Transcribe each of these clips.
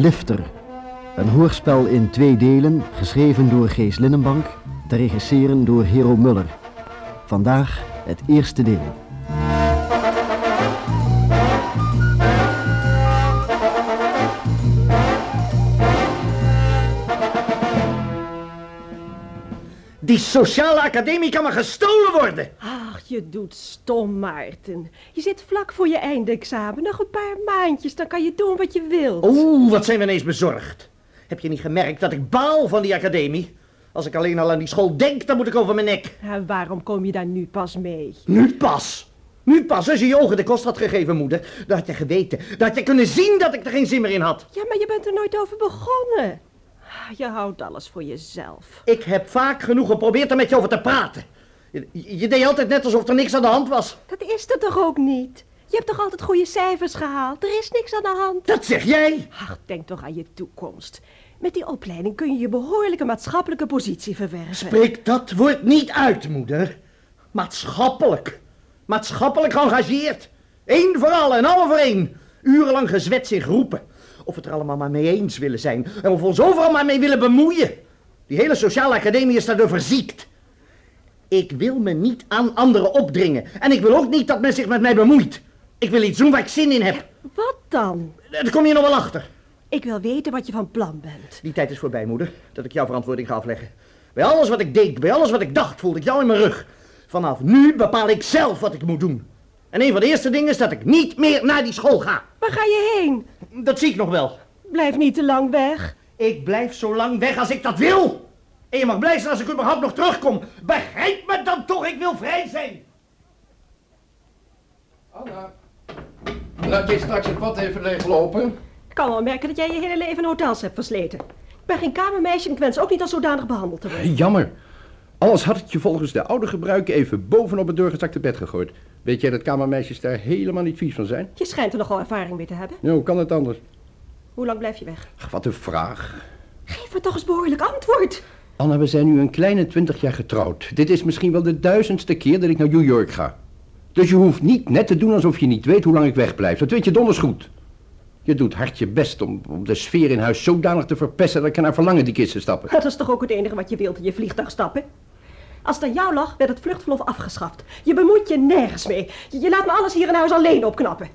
Lifter. Een hoorspel in twee delen, geschreven door Gees Linnenbank, te regisseren door Hero Muller. Vandaag het eerste deel. Die sociale academie kan maar gestolen worden. Ach, je doet stom, Maarten. Je zit vlak voor je eindexamen. Nog een paar maandjes, dan kan je doen wat je wilt. Oeh, wat zijn we ineens bezorgd. Heb je niet gemerkt dat ik baal van die academie? Als ik alleen al aan die school denk, dan moet ik over mijn nek. Ja, waarom kom je daar nu pas mee? Nu pas. Nu pas, als je je ogen de kost had gegeven, moeder. Dan had je geweten. Dan had je kunnen zien dat ik er geen zin meer in had. Ja, maar je bent er nooit over begonnen. Ah, Je houdt alles voor jezelf. Ik heb vaak genoeg geprobeerd er met je over te praten. Je, je deed altijd net alsof er niks aan de hand was. Dat is er toch ook niet? Je hebt toch altijd goede cijfers gehaald? Er is niks aan de hand. Dat zeg jij. Ach, denk toch aan je toekomst. Met die opleiding kun je je behoorlijke maatschappelijke positie verwerven. Spreek dat woord niet uit, moeder. Maatschappelijk. Maatschappelijk geëngageerd. Eén voor allen en alle voor één. Urenlang gezwets in groepen. Of we het er allemaal maar mee eens willen zijn. En of we ons overal maar mee willen bemoeien. Die hele sociale academie is daardoor verziekt. Ik wil me niet aan anderen opdringen. En ik wil ook niet dat men zich met mij bemoeit. Ik wil iets doen waar ik zin in heb. Wat dan? Daar kom je nog wel achter. Ik wil weten wat je van plan bent. Die tijd is voorbij, moeder, dat ik jouw verantwoording ga afleggen. Bij alles wat ik deed, bij alles wat ik dacht, voelde ik jou in mijn rug. Vanaf nu bepaal ik zelf wat ik moet doen. En een van de eerste dingen is dat ik niet meer naar die school ga. Waar ga je heen? Dat zie ik nog wel. Blijf niet te lang weg. Ik blijf zo lang weg als ik dat wil. En je mag blij zijn als ik überhaupt nog terugkom. Begrijp me dan toch, ik wil vrij zijn. Anna, laat je straks het pad even leeglopen. Ik kan wel merken dat jij je hele leven in hotels hebt versleten. Ik ben geen kamermeisje en ik wens ook niet als zodanig behandeld te worden. Jammer. Alles had ik je volgens de oude gebruiken even bovenop het doorgezakte bed gegooid. Weet jij dat kamermeisjes daar helemaal niet vies van zijn? Je schijnt er nogal ervaring mee te hebben. Nou, hoe kan het anders? Hoe lang blijf je weg? Ach, wat een vraag. Geef me toch eens behoorlijk antwoord. Anna, we zijn nu een kleine twintig jaar getrouwd. Dit is misschien wel de duizendste keer dat ik naar New York ga. Dus je hoeft niet net te doen alsof je niet weet hoe lang ik wegblijf. Dat weet je donders goed. Je doet hard je best om, om de sfeer in huis zodanig te verpesten dat ik naar verlangen die kisten stappen. Dat is toch ook het enige wat je wilt in je vliegtuig stappen? Als het aan jou lag, werd het vluchtverlof afgeschaft. Je bemoeit je nergens mee. Je, je laat me alles hier in huis alleen opknappen.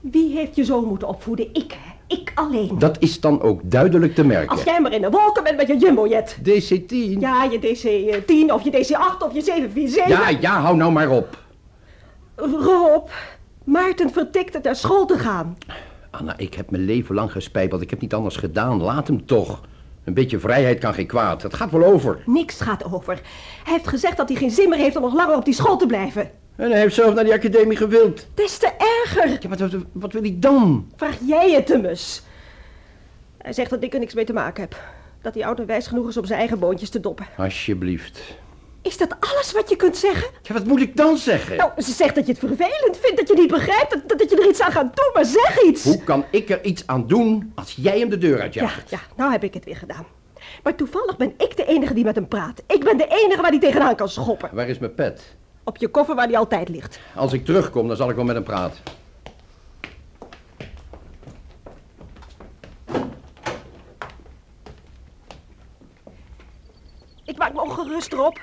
Wie heeft je zo moeten opvoeden? Ik, hè? Ik alleen. Dat is dan ook duidelijk te merken. Als jij maar in de wolken bent met je jumbojet. DC-10? Ja, je DC-10 of je DC-8 of je 747. ja, ja, hou nou maar op. Rob, Maarten vertikt het naar school te gaan. Anna, ik heb mijn leven lang gespijbeld. Ik heb niet anders gedaan. Laat hem toch. Een beetje vrijheid kan geen kwaad. Dat gaat wel over. Niks gaat over. Hij heeft gezegd dat hij geen zin meer heeft om nog langer op die school te blijven. En hij heeft zelf naar die academie gewild. Des te erger. Ja, maar wat, wat wil ik dan? Vraag jij het hem eens. Hij zegt dat ik er niks mee te maken heb. Dat hij oud en wijs genoeg is om zijn eigen boontjes te doppen. Alsjeblieft. Is dat alles wat je kunt zeggen? Ja, wat moet ik dan zeggen? Nou, ze zegt dat je het vervelend vindt, dat je niet begrijpt, dat, dat je er iets aan gaat doen, maar zeg iets. Hoe kan ik er iets aan doen als jij hem de deur Ja, uitjaagt? ja, nou heb ik het weer gedaan. Maar toevallig ben ik de enige die met hem praat. Ik ben de enige waar hij tegenaan kan schoppen. Waar is mijn pet? Op je koffer waar hij altijd ligt. Als ik terugkom, dan zal ik wel met hem praten. Ik maak me ongerust erop.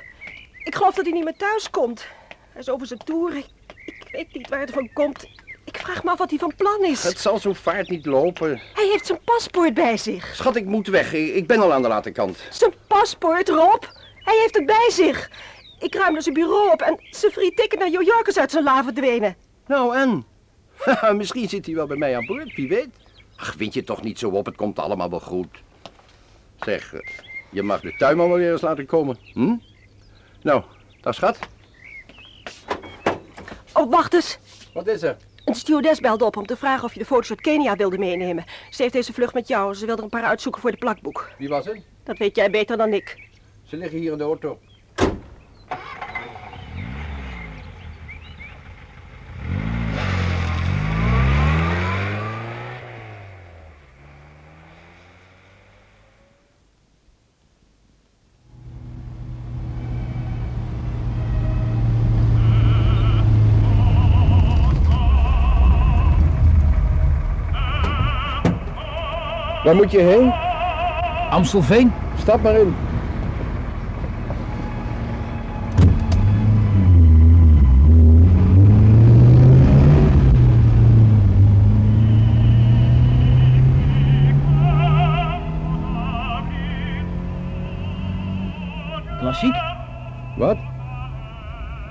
Ik geloof dat hij niet meer thuis komt. Hij is over zijn toer. Ik, ik weet niet waar het van komt. Ik vraag me af wat hij van plan is. Het zal zo vaart niet lopen. Hij heeft zijn paspoort bij zich. Schat, ik moet weg. Ik ik ben al aan de late kant. Zijn paspoort, Rob. Hij heeft het bij zich. Ik ruimde zijn bureau op en zijn free ticket naar New York is uit zijn la verdwenen. Nou, en? Misschien zit hij wel bij mij aan boord, wie weet. Ach, wind je toch niet zo op, het komt allemaal wel goed. Zeg, eh, je mag de tuinman wel weer eens laten komen, hm? Nou, dag schat. Oh, wacht eens. Wat is er? Een stewardess belde op om te vragen of je de foto's uit Kenia wilde meenemen. Ze heeft deze vlucht met jou. Ze wilde er een paar uitzoeken voor de plakboek. Wie was het? Dat weet jij beter dan ik. Ze liggen hier in de auto. Waar moet je heen? Amstelveen. Stap maar in.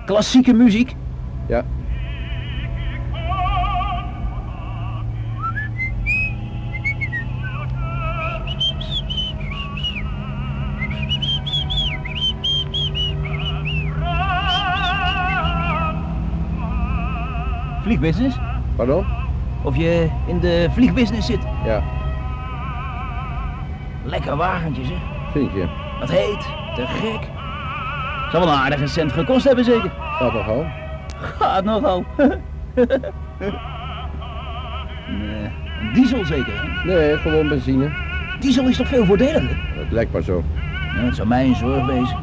Klassieke muziek? Ja. Vliegbusiness? Pardon? Of je in de vliegbusiness zit? Ja, Lekker wagentje zeg. vind je. Wat heet? Te gek. Zal wel een aardige cent gekost hebben zeker. Gaat nogal. Gaat nogal. nee, diesel zeker. Nee, gewoon benzine. Diesel is toch veel voordeliger? Dat lijkt maar zo. Ja, het zou mij een zorg wezen.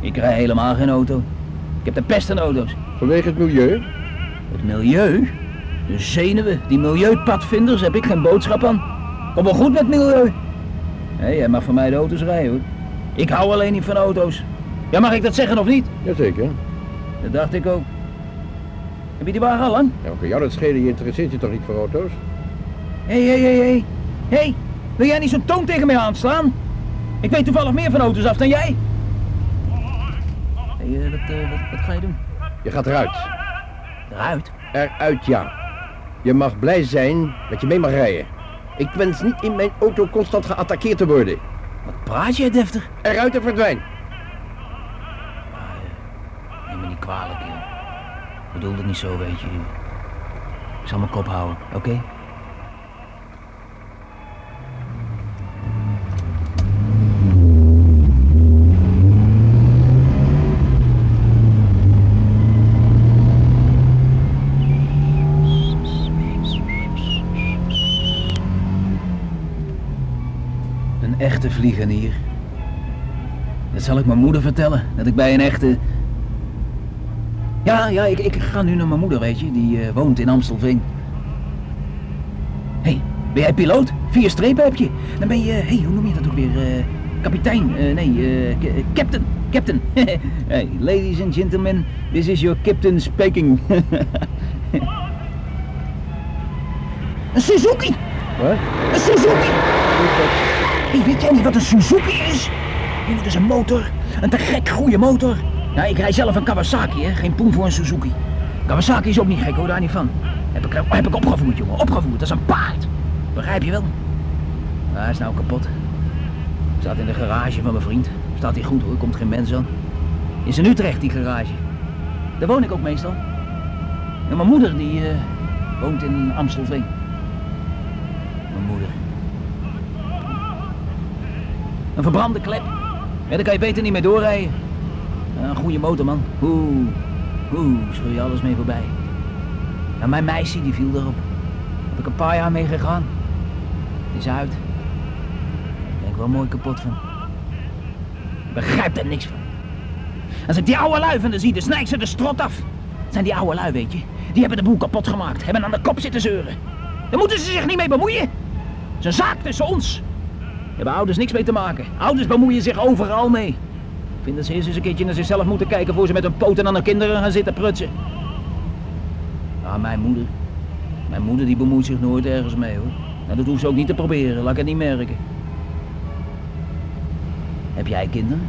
Ik rij helemaal geen auto. Ik heb de pest aan auto's. Vanwege het milieu? Het milieu? De zenuwen, die milieupadvinders, heb ik geen boodschap aan. Kom wel goed met milieu. Hé, jij mag van mij de auto's rijden hoor. Ik hou alleen niet van auto's. Ja, mag ik dat zeggen of niet? Jazeker. Dat dacht ik ook. Heb je die wagen al lang? Ja, kan jou dat schelen? Je interesseert je toch niet voor auto's? Hé, hé, hé, hé. Hé, wil jij niet zo'n toon tegen mij aanslaan? Ik weet toevallig meer van auto's af dan jij. Hé, eh, wat, eh, wat, wat ga je doen? Je gaat eruit. Eruit. Eruit, ja. Je mag blij zijn dat je mee mag rijden. Ik wens niet in mijn auto constant geattaqueerd te worden. Wat praat jij deftig? Eruit en verdwijn. Bedoel het niet zo, weet je. Ik zal mijn kop houden, oké? Een echte vliegenier. Dat zal ik mijn moeder vertellen, dat ik bij een echte... Ja, ja, ik, ik ga nu naar mijn moeder, weet je. Die eh, woont in Amstelveen. Hé, hey, ben jij piloot? Vier strepen heb je. Dan ben je, hé, hey, hoe noem je dat ook weer? Eh, kapitein, Eh, nee, ca- captain, captain. hey, ladies and gentlemen, this is your captain speaking. een Suzuki! Wat? Een Suzuki! Hey, weet jij niet wat een Suzuki is? Dat is een motor. Een te gek goede motor. Ik rij zelf een Kawasaki, hè. Geen poen voor een Suzuki. Kawasaki is ook niet gek, hoor, daar niet van. Heb ik, heb ik opgevoerd, jongen. Opgevoerd. Dat is een paard. Begrijp je wel? Ja, hij is nou kapot. Staat in de garage van mijn vriend. Staat hij goed, hoor. Komt geen mens aan. Is in Utrecht, die garage. Daar woon ik ook meestal. En mijn moeder, die eh, woont in Amstelveen. Mijn moeder. Een verbrande klep. Ja, daar kan je beter niet mee doorrijden. Een goede motor, man. Oeh, scheur je alles mee voorbij. Ja, mijn meisje, die viel erop. Heb ik een paar jaar mee gegaan. Die is uit. Daar ben ik wel mooi kapot van. Ik begrijp er niks van. Als ik die oude lui van de zie, dan snij ik ze de strot af. Het zijn die oude lui, weet je. Die hebben de boel kapot gemaakt. Hebben aan de kop zitten zeuren. Daar moeten ze zich niet mee bemoeien. Het is een zaak tussen ons. Daar hebben ouders niks mee te maken. Ouders bemoeien zich overal mee. Ik vind dat ze eerst eens een keertje naar zichzelf moeten kijken voor ze met hun poten aan hun kinderen gaan zitten prutsen. Ja, mijn moeder. Mijn moeder die bemoeit zich nooit ergens mee hoor. Nou, dat hoeft ze ook niet te proberen, laat ik het niet merken. Heb jij kinderen?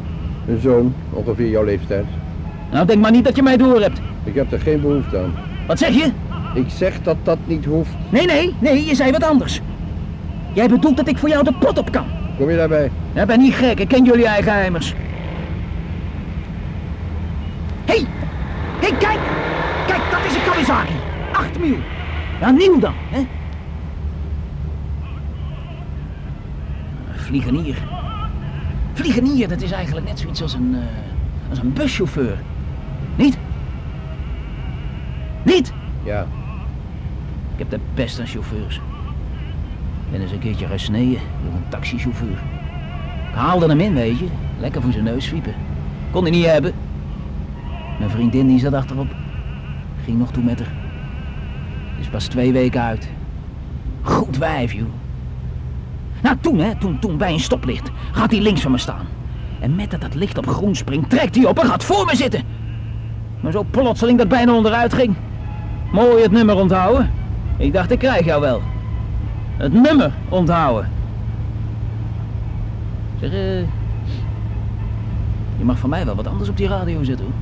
Een zoon, ongeveer jouw leeftijd. Nou, denk maar niet dat je mij door hebt. Ik heb er geen behoefte aan. Wat zeg je? Ik zeg dat dat niet hoeft. Nee, nee, nee, je zei wat anders. Jij bedoelt dat ik voor jou de pot op kan. Kom je daarbij? Ja, ben niet gek, ik ken jullie eigen heimers. Hé, hey, hey, kijk! Kijk, dat is een Kawasaki. 8 mil. Ja, nieuw dan, hè? Vliegenier. Vliegenier, dat is eigenlijk net zoiets als een, eh, als een buschauffeur. Niet? Niet? Ja. Ik heb de pest aan chauffeurs. Ik ben eens een keertje gesneden door een taxichauffeur. Ik haalde hem in, weet je. Lekker voor zijn neus zwiepen. Kon hij niet hebben. Mijn vriendin die zat achterop. Ging nog toe met haar. Is pas twee weken uit. Goed wijf, joh. Nou, toen, hè, toen, toen bij een stoplicht gaat hij links van me staan. En met dat dat licht op groen springt, trekt hij op en gaat voor me zitten. Maar zo plotseling dat bijna onderuit ging. Mooi het nummer onthouden. Ik dacht, ik krijg jou wel. Het nummer onthouden. Zeg, eh... je mag van mij wel wat anders op die radio zetten, hoor.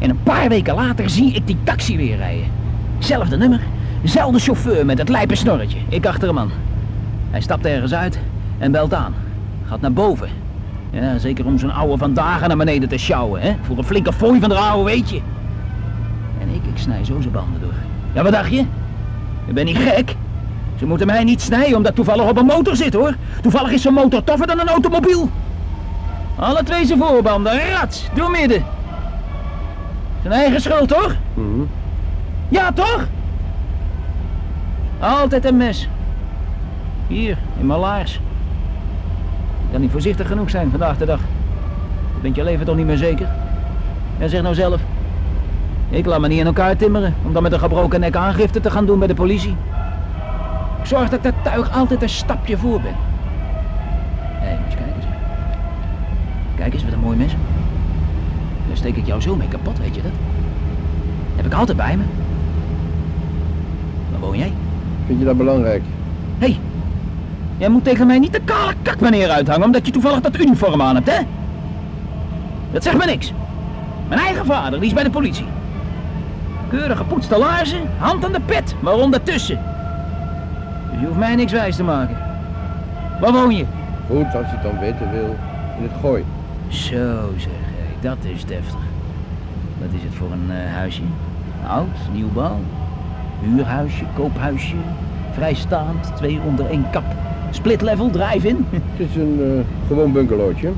En een paar weken later zie ik die taxi weer rijden. Zelfde nummer, zelfde chauffeur met het lijpe snorretje. Ik achter hem aan. Hij stapt ergens uit en belt aan. Gaat naar boven. Ja, zeker om zo'n ouwe vandaag naar beneden te sjouwen, hè? Voor een flinke fooi van de ouwe, weet je. En ik, ik snij zo zijn banden door. Ja, wat dacht je? Ik ben niet gek. Ze moeten mij niet snijden omdat toevallig op een motor zit, hoor. Toevallig is zo'n motor toffer dan een automobiel. Alle twee zijn voorbanden, rats, door midden. Zijn eigen schuld, toch? Mhm. Ja, toch? Altijd een mes. Hier, in mijn laars. Ik kan niet voorzichtig genoeg zijn vandaag de dag. Je bent je leven toch niet meer zeker? Ja, zeg nou zelf. Ik laat me niet in elkaar timmeren om dan met een gebroken nek aangifte te gaan doen bij de politie. Ik zorg dat dat tuig altijd een stapje voor ben. Hé, moet je kijken. Kijk eens, wat een mooi mes. Daar steek ik jou zo mee kapot, weet je dat? Heb ik altijd bij me. Waar woon jij? Vind je dat belangrijk? Hé, hey, jij moet tegen mij niet de kale kak meneer uithangen omdat je toevallig dat uniform aan hebt, hè? Dat zegt me niks. Mijn eigen vader, die is bij de politie. Keurig gepoetste laarzen, hand aan de pet, maar ondertussen. Dus je hoeft mij niks wijs te maken. Waar woon je? Goed, als je het dan weten wil. In het gooi. Zo zeg, dat is deftig. Wat is het voor een eh, huisje? Oud, nieuwbouw, huurhuisje, koophuisje, vrijstaand, twee onder één kap. Split level, drive-in. Het is een eh, gewoon bungalowtje.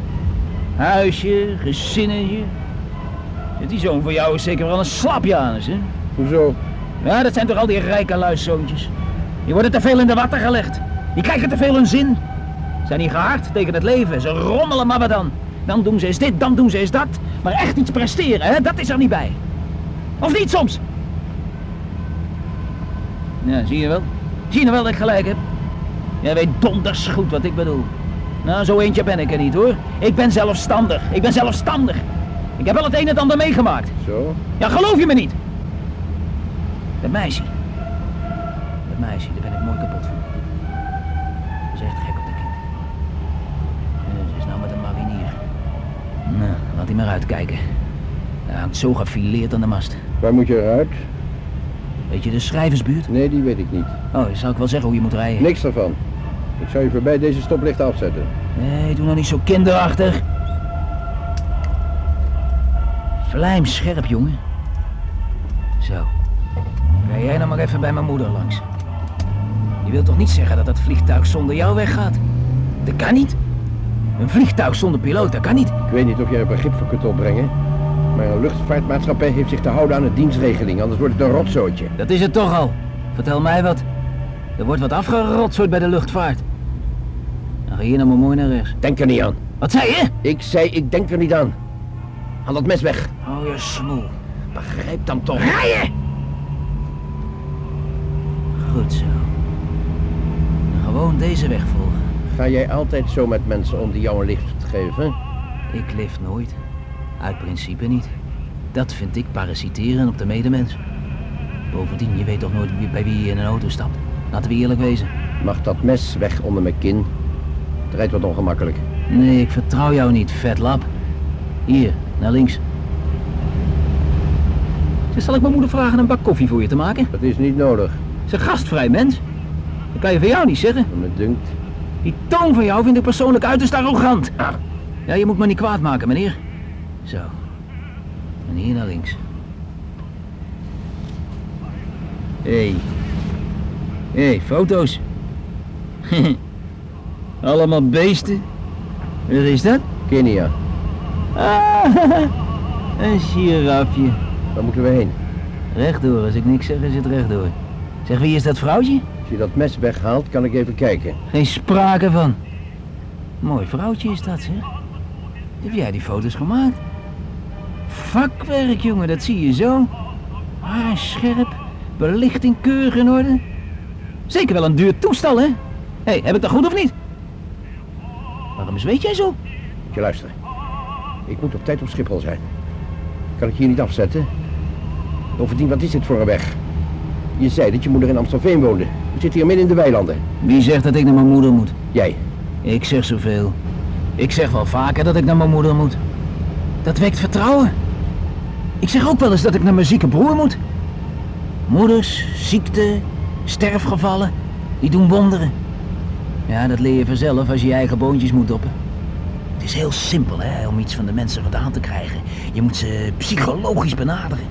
Huisje, gezinnetje. Die zoon van jou is zeker wel een slapjanus, hè? Hoezo? Ja, dat zijn toch al die rijke luiszoontjes. Die worden te veel in de watten gelegd. Die krijgen te veel hun zin. Zijn niet gehard tegen het leven. Ze rommelen maar wat dan. Dan doen ze eens dit, dan doen ze eens dat. Maar echt iets presteren, hè, dat is er niet bij. Of niet soms? Ja, zie je wel. Zie je nou wel dat ik gelijk heb? Jij weet donders goed wat ik bedoel. Nou, zo eentje ben ik er niet hoor. Ik ben zelfstandig. Ik ben zelfstandig. Ik heb wel het een en het ander meegemaakt. Zo? Ja, geloof je me niet? Dat meisje. Dat meisje, daar ben ik mooi hij maar uitkijken. Hij hangt zo gefileerd aan de mast. Waar moet je eruit? Weet je de schrijversbuurt? Nee, die weet ik niet. Oh, zou ik wel zeggen hoe je moet rijden. Niks daarvan. Ik zou je voorbij deze stoplichten afzetten. Nee, doe nou niet zo kinderachtig. Vlijmscherp, jongen. Zo. Rij jij nou maar even bij mijn moeder langs. Je wilt toch niet zeggen dat dat vliegtuig zonder jou weggaat? Dat kan niet. Een vliegtuig zonder piloot, dat kan niet. Ik weet niet of jij er begrip voor kunt opbrengen. Maar een luchtvaartmaatschappij heeft zich te houden aan de dienstregeling, anders wordt het een rotzootje. Dat is het toch al. Vertel mij wat. Er wordt wat afgerotsoord bij de luchtvaart. Dan ga je hier nou maar mooi naar rechts. Denk er niet aan. Wat zei je? Ik zei, ik denk er niet aan. Haal dat mes weg. Oh, je smoel. Begrijp dan toch. Rijden! Goed zo. Gewoon deze weg volgen. Ga jij altijd zo met mensen om die jou een lift geven? Ik lift nooit. Uit principe niet. Dat vind ik parasiteren op de medemens. Bovendien, je weet toch nooit wie, bij wie je in een auto stapt. Laten we eerlijk wezen. Mag dat mes weg onder mijn kin? Het rijdt wat ongemakkelijk. Nee, ik vertrouw jou niet, vetlap. Hier, naar links. Zal ik mijn moeder vragen een bak koffie voor je te maken? Dat is niet nodig. Zeg, gastvrij mens. Dat kan je van jou niet zeggen. En me dunkt. Die toon van jou vind ik persoonlijk uiterst arrogant. Ja, je moet me niet kwaad maken, meneer. Zo. En hier naar links. Hé. Hey. Hé, hey, foto's. Allemaal beesten. Wat is dat? Kenia, Ah, een girafje. waar moeten we heen? Rechtdoor, als ik niks zeg, is het rechtdoor. Zeg, wie is dat vrouwtje? Als je dat mes weghaalt, kan ik even kijken. Geen sprake van. Mooi vrouwtje is dat, zeg. Heb jij die foto's gemaakt? Vakwerk, jongen, dat zie je zo. Haar scherp, belichting keurig in orde. Zeker wel een duur toestel, hè? Hé, hey, heb ik dat goed of niet? Waarom zweet jij zo? Je luister. Ik moet op tijd op Schiphol zijn. Kan ik hier niet afzetten? Bovendien, wat is dit voor een weg? Je zei dat je moeder in Amstelveen woonde. We zitten hier midden in de weilanden. Wie zegt dat ik naar mijn moeder moet? Jij. Ik zeg zoveel. Ik zeg wel vaker dat ik naar mijn moeder moet. Dat wekt vertrouwen. Ik zeg ook wel eens dat ik naar mijn zieke broer moet. Moeders, ziekte, sterfgevallen, die doen wonderen. Ja, dat leer je vanzelf als je je eigen boontjes moet doppen. Het is heel simpel, hè, om iets van de mensen gedaan te krijgen. Je moet ze psychologisch benaderen.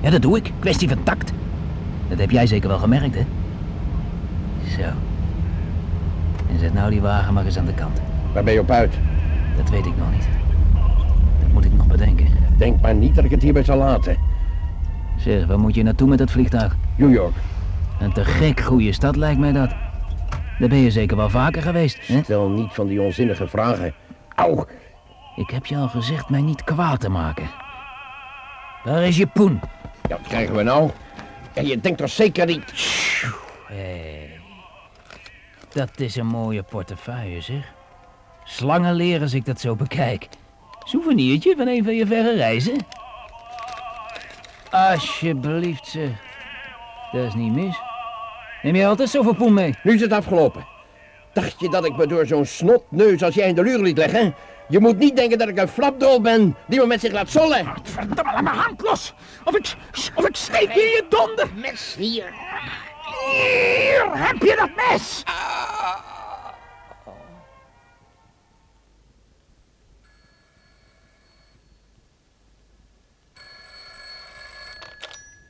Ja, dat doe ik. Kwestie van tact. Dat heb jij zeker wel gemerkt, hè? Zo. En zet nou die wagen maar eens aan de kant. Waar ben je op uit? Dat weet ik nog niet. Dat moet ik nog bedenken. Denk maar niet dat ik het hierbij zal laten. Zeg, waar moet je naartoe met dat vliegtuig? New York. Een te gek goede stad lijkt mij dat. Daar ben je zeker wel vaker geweest, hè? Stel niet van die onzinnige vragen. Auw. Ik heb je al gezegd mij niet kwaad te maken. Waar is je poen? Ja, wat krijgen we nou? En je denkt toch zeker niet... Hé, dat is een mooie portefeuille, zeg. Slangenleer als ik dat zo bekijk. Souvenirtje van een van je verre reizen. Alsjeblieft, zeg. Dat is niet mis. Neem je altijd zoveel poen mee? Nu is het afgelopen. Dacht je dat ik me door zo'n snotneus als jij in de luur liet leggen? Je moet niet denken dat ik een flapdrol ben die me met zich laat zollen. Verdomme, laat mijn hand los. Of ik, of ik steek je in je donder. Mes hier. Hier heb je dat mes.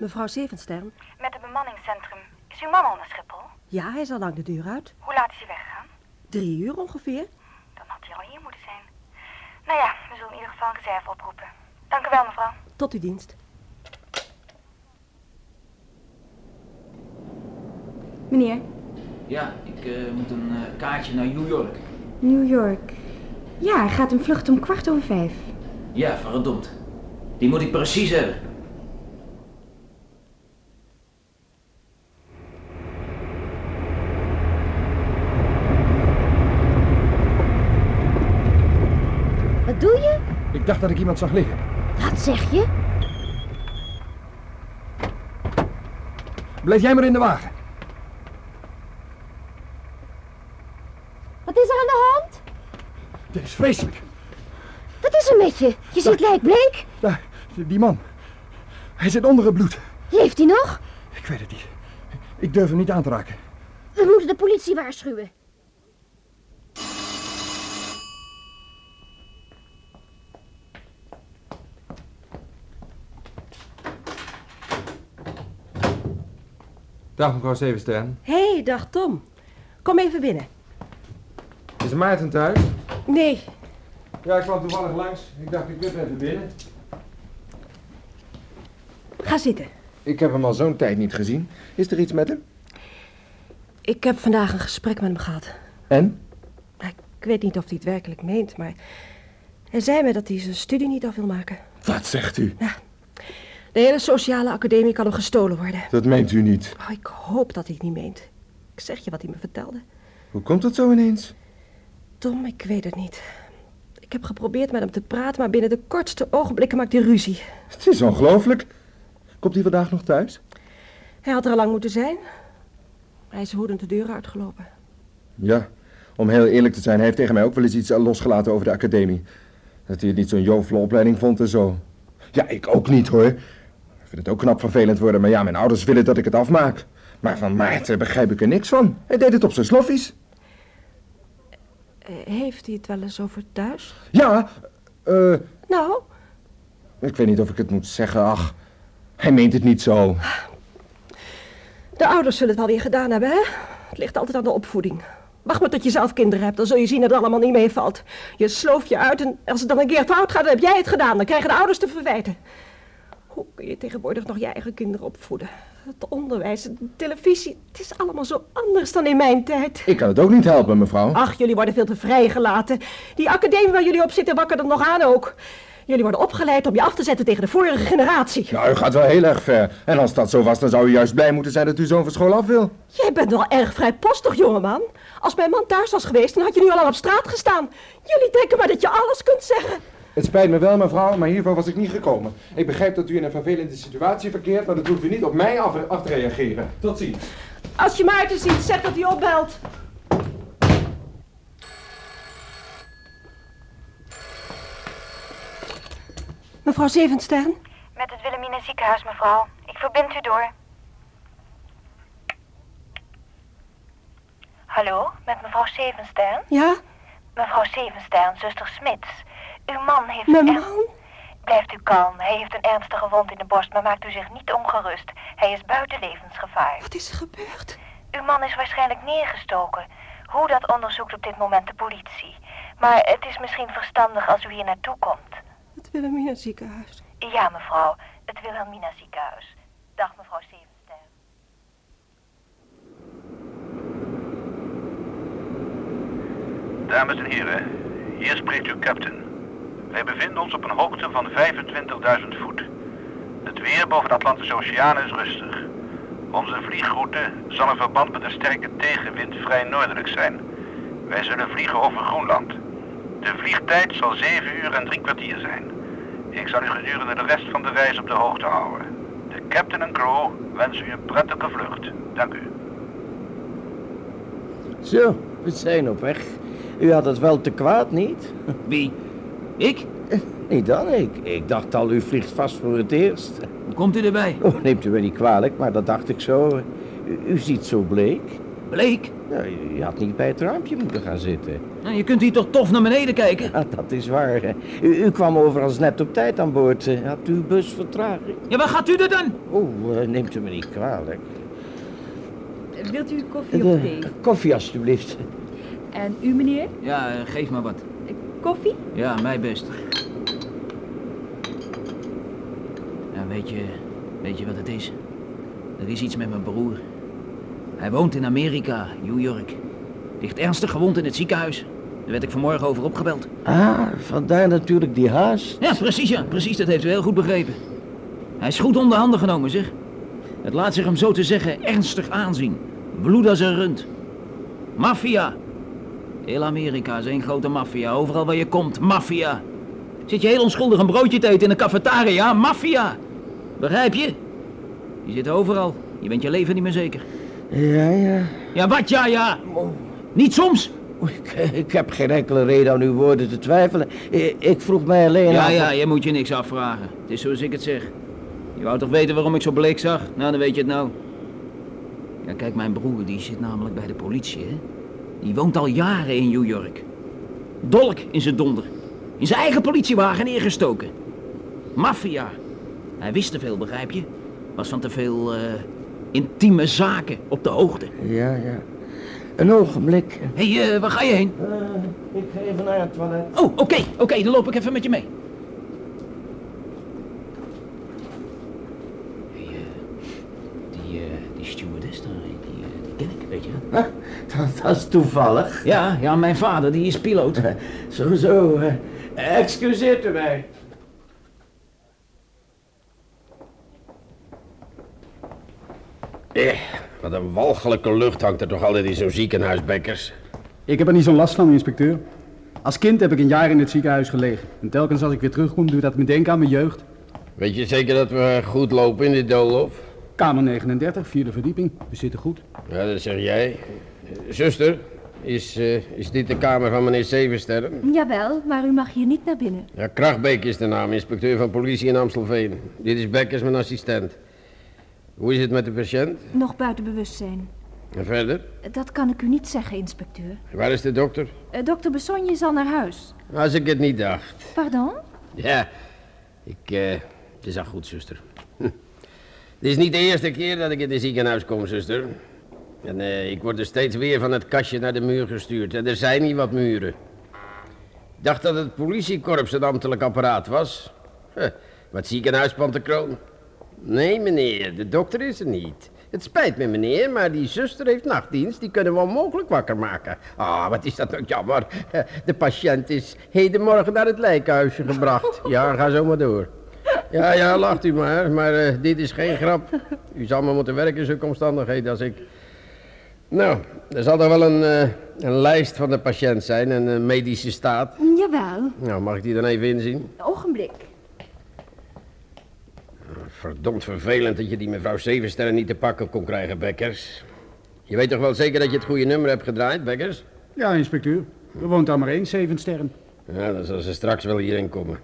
Mevrouw Zevenstern? Met het bemanningscentrum. Is uw man al naar Schiphol? Ja, hij is al lang de deur uit. Hoe laat is hij weggegaan? Drie uur ongeveer. Dan had hij al hier moeten zijn. Nou ja, we zullen in ieder geval een reserve oproepen. Dank u wel, mevrouw. Tot uw dienst. Meneer, Ja, ik eh, moet een eh, kaartje naar New York. New York. Ja, er gaat een vlucht om kwart over vijf. Ja, verdomd. Die moet ik precies hebben. Ik dacht dat ik iemand zag liggen. Wat zeg je? Blijf jij maar in de wagen. Wat is er aan de hand? Dit is vreselijk. Wat is er met je? Je ziet lijkbleek. Daar, die man. Hij zit onder het bloed. Leeft hij nog? Ik weet het niet. Ik durf hem niet aan te raken. We moeten de politie waarschuwen. Dag mevrouw Zevenstern. Hé, hey, dag Tom. Kom even binnen. Is Maarten thuis? Nee, Ja, ik kwam toevallig langs. Ik dacht ik wip even binnen. ga zitten. Ik heb hem al zo'n tijd niet gezien. Is er iets met hem? Ik heb vandaag een gesprek met hem gehad. En? Ik weet niet of hij het werkelijk meent, maar... Hij zei me dat hij zijn studie niet af wil maken. Wat zegt u? De hele sociale academie kan hem gestolen worden. Dat meent u niet. Oh, ik hoop dat hij het niet meent. Ik zeg je wat hij me vertelde. Hoe komt dat zo ineens? Tom, ik weet het niet. Ik heb geprobeerd met hem te praten, maar binnen de kortste ogenblikken maakt hij ruzie. Het is ongelooflijk. Komt hij vandaag nog thuis? Hij had er al lang moeten zijn. Hij is woedend de deur uitgelopen. Ja, om heel eerlijk te zijn, hij heeft tegen mij ook wel eens iets losgelaten over de academie. Dat hij het niet zo'n jovele opleiding vond en zo. Ja, ik ook niet hoor. Ik vind het ook knap vervelend worden, maar ja, mijn ouders willen dat ik het afmaak. Maar van Maarten begrijp ik er niks van. Hij deed het op zijn sloffies. Eh, Heeft hij het wel eens over thuis? Ja, eh, Nou, ik weet niet of ik het moet zeggen, ach. Hij meent het niet zo. de ouders zullen het wel weer gedaan hebben, hè? Het ligt altijd aan de opvoeding. Wacht maar tot je zelf kinderen hebt, dan zul je zien dat het allemaal niet meevalt. Je slooft je uit en als het dan een keer fout gaat, dan heb jij het gedaan. Dan krijgen de ouders te verwijten. Hoe kun je tegenwoordig nog je eigen kinderen opvoeden? Het onderwijs, de televisie, het is allemaal zo anders dan in mijn tijd. Ik kan het ook niet helpen, mevrouw. Ach, jullie worden veel te vrijgelaten. Die academie waar jullie op zitten wakkert er nog aan ook. Jullie worden opgeleid om je af te zetten tegen de vorige generatie. Nou, u gaat wel heel erg ver. En als dat zo was, dan zou u juist blij moeten zijn dat uw zoon van school af wil. Jij bent wel erg vrijpostig, jongeman. Als mijn man thuis was geweest, dan had je nu al op straat gestaan. Jullie denken maar dat je alles kunt zeggen. Het spijt me wel, mevrouw, maar hiervoor was ik niet gekomen. Ik begrijp dat u in een vervelende situatie verkeert, maar dat hoeft u niet op mij af, af te reageren. Tot ziens. Als je Maarten ziet, zeg dat hij opbelt. Mevrouw Zevenstern? Met het Wilhelmina ziekenhuis, mevrouw. Ik verbind u door. Hallo, met mevrouw Zevenstern? Ja? Mevrouw Zevenstern, zuster Smits. Uw man heeft... Mijn man? Blijft u kalm. Hij heeft een ernstige wond in de borst, maar maakt u zich niet ongerust. Hij is buiten levensgevaar. Wat is er gebeurd? Uw man is waarschijnlijk neergestoken. Hoe dat onderzoekt op dit moment de politie. Maar het is misschien verstandig als u hier naartoe komt. Het Wilhelmina ziekenhuis. Ja, mevrouw. Het Wilhelmina ziekenhuis. Dag, mevrouw Zevenstern. Dames en heren, hier spreekt uw captain. Wij bevinden ons op een hoogte van 25.000 voet. Het weer boven de Atlantische Oceaan is rustig. Onze vliegroute zal in verband met een sterke tegenwind vrij noordelijk zijn. Wij zullen vliegen over Groenland. De vliegtijd zal 7 uur en drie kwartier zijn. Ik zal u gedurende de rest van de reis op de hoogte houden. De captain en crew wensen u een prettige vlucht. Dank u. Zo, we zijn op weg. U had het wel te kwaad, niet? Wie? Ik? Niet dan, ik. Ik dacht al, u vliegt vast voor het eerst. Hoe komt u erbij? Oh, neemt u me niet kwalijk, maar dat dacht ik zo. U, u ziet zo bleek. Bleek? Ja, u, u had niet bij het raampje moeten gaan zitten. Nou, je kunt hier toch tof naar beneden kijken? Ja, dat is waar. U, u kwam overigens net op tijd aan boord. Had uw bus vertraging? Ja, waar gaat u er dan? Oh, eh, neemt u me niet kwalijk. Wilt u koffie Eh, of thee? koffie, alstublieft. En u, meneer? Ja, eh, geef maar wat. Koffie? Ja, mij best. Ja, weet je, weet je wat het is? Er is iets met mijn broer. Hij woont in Amerika, New York. Ligt ernstig gewond in het ziekenhuis. Daar werd ik vanmorgen over opgebeld. Ah, vandaar natuurlijk die haast. Ja, precies ja, precies, dat heeft u heel goed begrepen. Hij is goed onder handen genomen, zeg. Het laat zich hem zo te zeggen ernstig aanzien. Bloed als een rund. Maffia. Heel Amerika is één grote maffia. Overal waar je komt, maffia. Zit je heel onschuldig een broodje te eten in een cafetaria, maffia. Begrijp je? Die zit overal. Je bent je leven niet meer zeker. Ja, ja. Ja, wat ja, ja? Niet soms? Ik, ik heb geen enkele reden aan uw woorden te twijfelen. Ik, ik vroeg mij alleen Ja, af... ja, je moet je niks afvragen. Het is zoals ik het zeg. Je wou toch weten waarom ik zo bleek zag? Nou, dan weet je het nou. Ja, kijk, mijn broer die zit namelijk bij de politie, hè. Die woont al jaren in New York. Dolk in zijn donder. In zijn eigen politiewagen neergestoken. Maffia. Hij wist te veel, begrijp je? Was van te veel eh, intieme zaken op de hoogte. Ja, ja. Een ogenblik. Hé, hey, eh, waar ga je heen? ik ga even naar het toilet. Oh, oké, oké, dan loop ik even met je mee. Hey, eh, die, eh, die stewardess daar, die, eh, die ken ik, weet je dat? Is toevallig. Ja, ja, mijn vader, die is piloot. Zo, zo. eh, excuseert u mij. Eh, wat een walgelijke lucht hangt er toch altijd in zo'n ziekenhuis, Bekkers. Ik heb er niet zo'n last van, inspecteur. Als kind heb ik een jaar in het ziekenhuis gelegen. En telkens als ik weer terugkom, doe dat me denken aan mijn jeugd. Weet je zeker dat we goed lopen in dit doolhof? Kamer 39, vierde verdieping. We zitten goed. Ja, dat zeg jij. Zuster, is, eh, is dit de kamer van meneer Zevensterren? Jawel, maar u mag hier niet naar binnen. Ja, Krachtbeek is de naam, inspecteur van politie in Amstelveen. Dit is Bekkers, mijn assistent. Hoe is het met de patiënt? Nog buiten bewustzijn. En verder? Dat kan ik u niet zeggen, inspecteur. Waar is de dokter? Eh, dokter Besonje is al naar huis. Als ik het niet dacht. Pardon? Ja, ik, eh, het is al goed, zuster. Het is niet de eerste keer dat ik in het ziekenhuis kom, zuster. En ik word er steeds weer van het kastje naar de muur gestuurd. En er zijn niet wat muren. Ik dacht dat het politiekorps een ambtelijk apparaat was. Huh, wat ziekenhuis, Pantekroon? Nee, meneer, de dokter is er niet. Het spijt me, meneer, maar die zuster heeft nachtdienst. Die kunnen we onmogelijk wakker maken. Ah, wat is dat nou jammer. De patiënt is hedenmorgen naar het lijkhuisje gebracht. Ja, ga zo maar door. Ja, ja, lacht u maar, maar eh, dit is geen grap. U zal maar moeten werken in zulke omstandigheden als ik. Nou, er zal er wel een, eh, een lijst van de patiënt zijn en een medische staat. Jawel. Nou, mag ik die dan even inzien? Ogenblik. Verdomd vervelend dat je die mevrouw Zevensterren niet te pakken kon krijgen, Bekkers. Je weet toch wel zeker dat je het goede nummer hebt gedraaid, Bekkers? Ja, inspecteur. Er woont daar maar één, zeven sterren. Ja, dan zal ze straks wel hierin komen.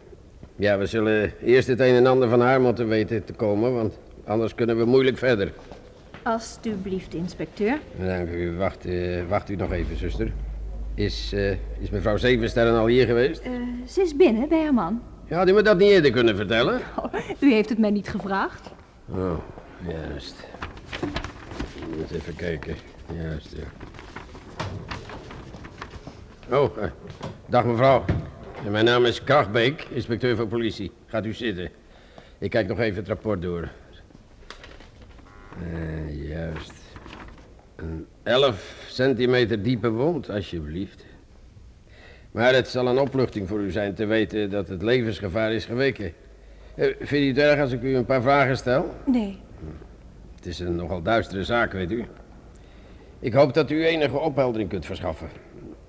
Ja, we zullen eerst het een en ander van haar moeten weten te komen, want anders kunnen we moeilijk verder. Alsjeblieft, inspecteur. Dank u. Wacht, eh, wacht u nog even, zuster. Is, eh, is mevrouw Zevensterren al hier geweest? Eh, ze is binnen bij haar man. Ja, had u me dat niet eerder kunnen vertellen? U heeft het mij niet gevraagd. Oh, juist. Eens even kijken. Juist, ja. Oh, dag mevrouw. Mijn naam is Krachtbeek, inspecteur van politie. Gaat u zitten. Ik kijk nog even het rapport door. Eh, juist. Een 11 centimeter diepe wond, alsjeblieft. Maar het zal een opluchting voor u zijn te weten dat het levensgevaar is geweken. Eh, vindt u het erg als ik u een paar vragen stel? Nee. Het is een nogal duistere zaak, weet u. Ik hoop dat u enige opheldering kunt verschaffen.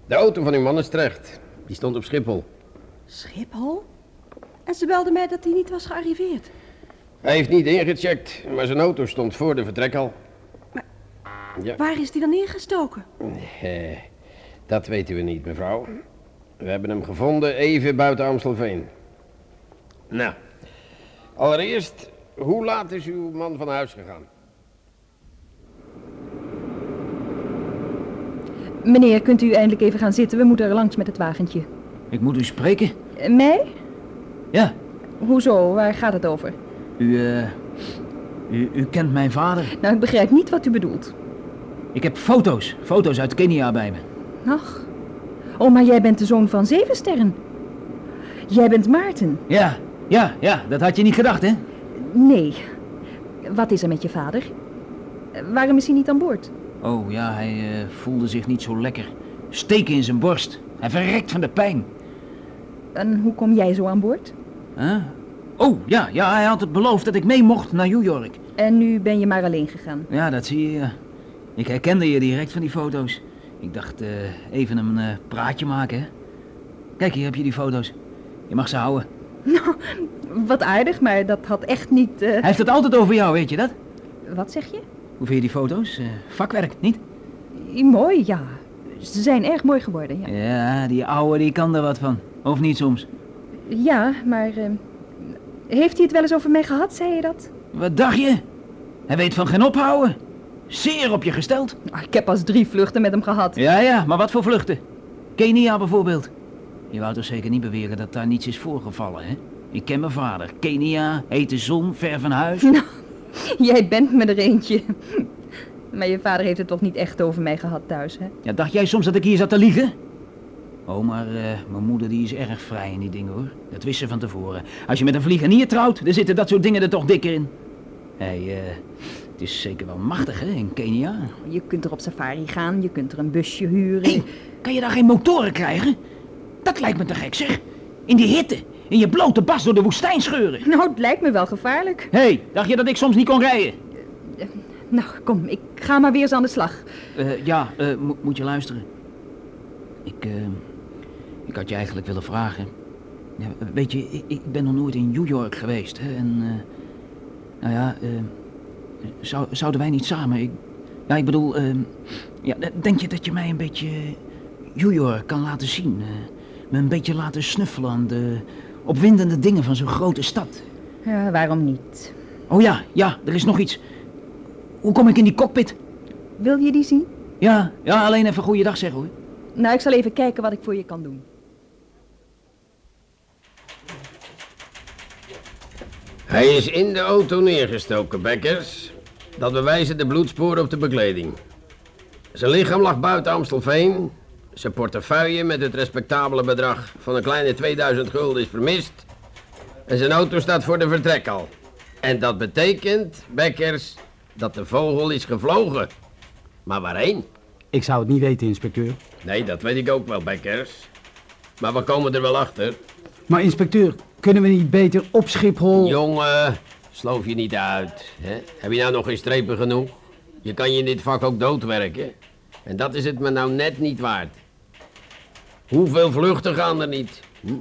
De auto van uw man is terecht. Die stond op Schiphol. Schiphol? En ze belde mij dat hij niet was gearriveerd. Hij heeft niet ingecheckt, maar zijn auto stond voor de vertrekhal. Maar Ja. waar is hij dan neergestoken? Eh, dat weten we niet, mevrouw. We hebben hem gevonden even buiten Amstelveen. Nou, allereerst, hoe laat is uw man van huis gegaan? Meneer, kunt u eindelijk even gaan zitten? We moeten er langs met het wagentje. Ik moet u spreken. Mij? Ja. Hoezo? Waar gaat het over? U, eh... U, u kent mijn vader. Nou, ik begrijp niet wat u bedoelt. Ik heb foto's. Foto's uit Kenia bij me. Ach. Oh, maar jij bent de zoon van Zevensterren. Jij bent Maarten. Ja, ja, ja. Dat had je niet gedacht, hè? Nee. Wat is er met je vader? Waarom is hij niet aan boord? Oh ja, hij eh, voelde zich niet zo lekker. Steken in zijn borst. Hij verrekt van de pijn. En hoe kom jij zo aan boord? Huh? Oh, ja, ja, hij had het beloofd dat ik mee mocht naar New York. En nu ben je maar alleen gegaan. Ja, dat zie je. Ik herkende je direct van die foto's. Ik dacht eh, even een eh, praatje maken, hè. Kijk, hier heb je die foto's. Je mag ze houden. Nou, wat aardig, maar dat had echt niet... eh, Hij heeft het altijd over jou, weet je dat? Wat zeg je? Hoe vind je die foto's? Vakwerk, niet? Mooi, ja. Ze zijn erg mooi geworden, ja. Ja, die ouwe die kan er wat van. Of niet soms. Ja, maar... heeft hij het wel eens over mij gehad, zei je dat? Wat dacht je? Hij weet van geen ophouden. Zeer op je gesteld. Ah, ik heb pas drie vluchten met hem gehad. Ja, ja, maar wat voor vluchten? Kenia bijvoorbeeld. Je wou toch zeker niet beweren dat daar niets is voorgevallen, hè? Ik ken mijn vader. Kenia, hete zon, ver van huis. Nou, jij bent me er eentje. Maar je vader heeft het toch niet echt over mij gehad thuis, hè? Ja, dacht jij soms dat ik hier zat te liegen? Oh, maar eh, mijn moeder die is erg vrij in die dingen, hoor. Dat wist ze van tevoren. Als je met een vliegenier trouwt, dan zitten dat soort dingen er toch dikker in. Hé, hey, eh, het is zeker wel machtig, hè, in Kenia. Je kunt er op safari gaan, je kunt er een busje huren. Kan je daar geen motoren krijgen? Dat lijkt me te gek, zeg. In die hitte, in je blote bas door de woestijn scheuren. Nou, het lijkt me wel gevaarlijk. Hé, hey, dacht je dat ik soms niet kon rijden? Nou, kom, ik ga maar weer eens aan de slag. Eh, ja, eh, mo- moet je luisteren. Ik, eh, ik had je eigenlijk willen vragen. Ja, weet je, ik, ik ben nog nooit in New York geweest. Hè, en, eh, nou ja, eh, zou, zouden wij niet samen... Ik, ja, ik bedoel, eh, ja, denk je dat je mij een beetje New York kan laten zien? me een beetje laten snuffelen aan de opwindende dingen van zo'n grote stad? Ja, waarom niet? Oh ja, ja, er is nog iets. Hoe kom ik in die cockpit? Wil je die zien? Ja, ja, alleen even goeiedag zeggen hoor. Nou, ik zal even kijken wat ik voor je kan doen. Hij is in de auto neergestoken, Bekkers. Dat bewijzen de bloedsporen op de bekleding. Zijn lichaam lag buiten Amstelveen. Zijn portefeuille met het respectabele bedrag van een kleine 2000 gulden is vermist. En zijn auto staat voor de vertrekhal. En dat betekent, Bekkers, dat de vogel is gevlogen. Maar waarheen? Ik zou het niet weten, inspecteur. Nee, dat weet ik ook wel, Bekkers. Maar we komen er wel achter. Maar inspecteur, kunnen we niet beter op Schiphol... Jongen, sloof je niet uit. Hè? Heb je nou nog geen strepen genoeg? Je kan je in dit vak ook doodwerken. En dat is het me nou net niet waard. Hoeveel vluchten gaan er niet? Hm?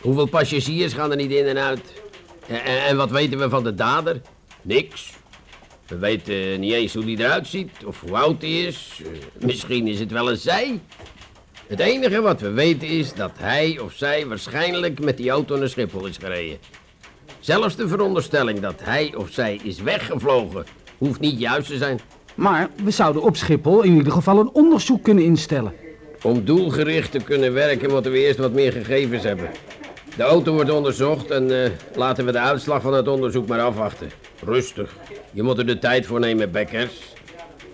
Hoeveel passagiers gaan er niet in en uit? En, en, wat weten we van de dader? Niks. We weten niet eens hoe die eruit ziet of hoe oud hij is. Eh, misschien is het wel een zij. Het enige wat we weten is dat hij of zij waarschijnlijk met die auto naar Schiphol is gereden. Zelfs de veronderstelling dat hij of zij is weggevlogen hoeft niet juist te zijn. Maar we zouden op Schiphol in ieder geval een onderzoek kunnen instellen. Om doelgericht te kunnen werken moeten we eerst wat meer gegevens hebben. De auto wordt onderzocht en eh, laten we de uitslag van het onderzoek maar afwachten. Rustig. Je moet er de tijd voor nemen, Bekkers.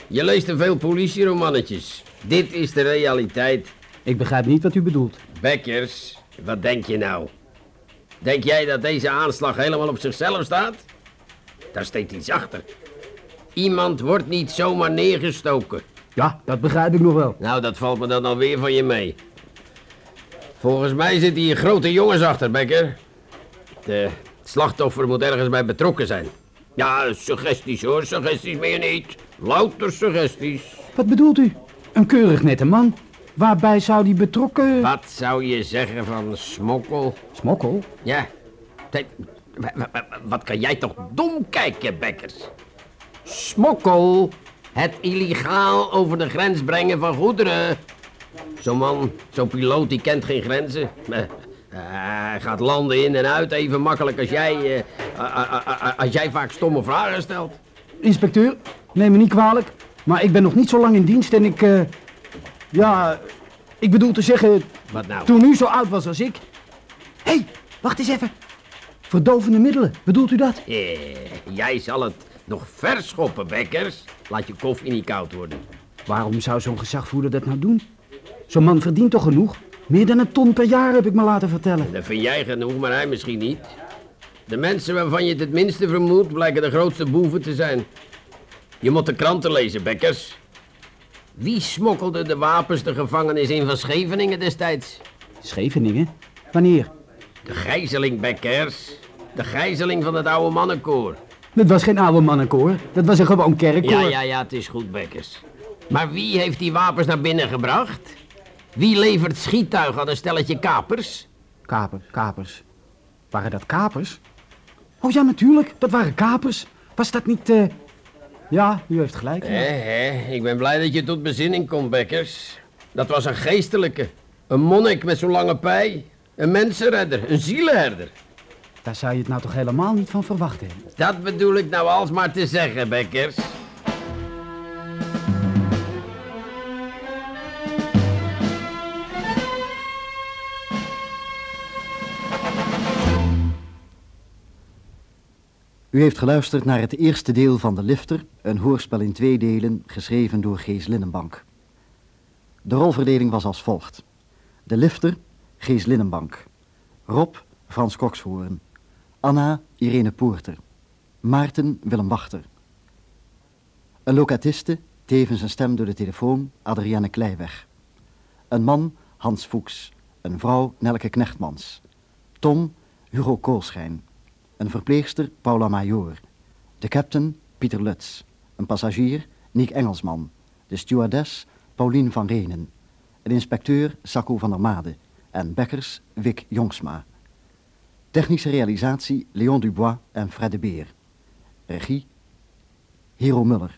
Je leest te veel politieromannetjes. Dit is de realiteit. Ik begrijp niet wat u bedoelt. Bekkers, wat denk je nou? Denk jij dat deze aanslag helemaal op zichzelf staat? Daar steekt iets achter. Iemand wordt niet zomaar neergestoken. Ja, dat begrijp ik nog wel. Nou, dat valt me dan alweer van je mee. Volgens mij zitten hier grote jongens achter, Becker. De slachtoffer moet ergens bij betrokken zijn. Ja, suggesties hoor, suggesties meer niet. Louter suggesties. Wat bedoelt u? Een keurig nette man. Waarbij zou die betrokken... Wat zou je zeggen van smokkel? Smokkel? Ja. Wat kan jij toch dom kijken, Bekkers? Smokkel. Het illegaal over de grens brengen van goederen. Zo'n man, zo'n piloot, die kent geen grenzen. Eh, eh, Hij gaat landen in en uit even makkelijk als jij, eh, als jij vaak stomme vragen stelt. Inspecteur, neem me niet kwalijk, maar ik ben nog niet zo lang in dienst en ik... ja, ik bedoel te zeggen, Wat nou? toen u zo oud was als ik... Hé, hey, wacht eens even. Verdovende middelen, bedoelt u dat? Eh, jij zal het nog verschoppen, Bekkers. Laat je koffie niet koud worden. Waarom zou zo'n gezagvoerder dat nou doen? Zo'n man verdient toch genoeg? Meer dan een ton per jaar heb ik me laten vertellen. Dat vind jij genoeg, maar hij misschien niet. De mensen waarvan je het het minste vermoedt, blijken de grootste boeven te zijn. Je moet de kranten lezen, Bekkers. Wie smokkelde de wapens de gevangenis in van Scheveningen destijds? Scheveningen? Wanneer? De gijzeling, Bekkers. De gijzeling van het oude mannenkoor. Dat was geen oude mannenkoor, dat was een gewoon kerkkoor. Ja, ja, ja, het is goed, Bekkers. Maar wie heeft die wapens naar binnen gebracht? Wie levert schiettuig aan een stelletje kapers? Kaper, kapers. Waren dat kapers? Oh ja, natuurlijk, dat waren kapers. Was dat niet, eh... Ja, u heeft gelijk. ja. Hé, hé, ik ben blij dat je tot bezinning komt, Bekkers. Dat was een geestelijke. Een monnik met zo'n lange pij. Een mensenredder, een zielenherder. Daar zou je het nou toch helemaal niet van verwachten. Dat bedoel ik nou alsmaar te zeggen, Bekkers. U heeft geluisterd naar het eerste deel van De Lifter, een hoorspel in twee delen, geschreven door Gees Linnenbank. De rolverdeling was als volgt. De Lifter, Gees Linnenbank. Rob, Frans Kokshoorn. Anna, Irene Poorter. Maarten, Willem Wachter. Een locatiste, tevens een stem door de telefoon, Adrienne Kleiweg. Een man, Hans Fuchs. Een vrouw, Nelke Knechtmans. Tom, Hugo Koolschijn. Een verpleegster, Paula Major. De captain, Pieter Lutz. Een passagier, Niek Engelsman. De stewardess, Paulien van Renen. Een inspecteur, Sacco van der Made. En Bekkers, Wik Jongsma. Technische realisatie, Leon Dubois en Fred de Beer. Regie, Hero Muller.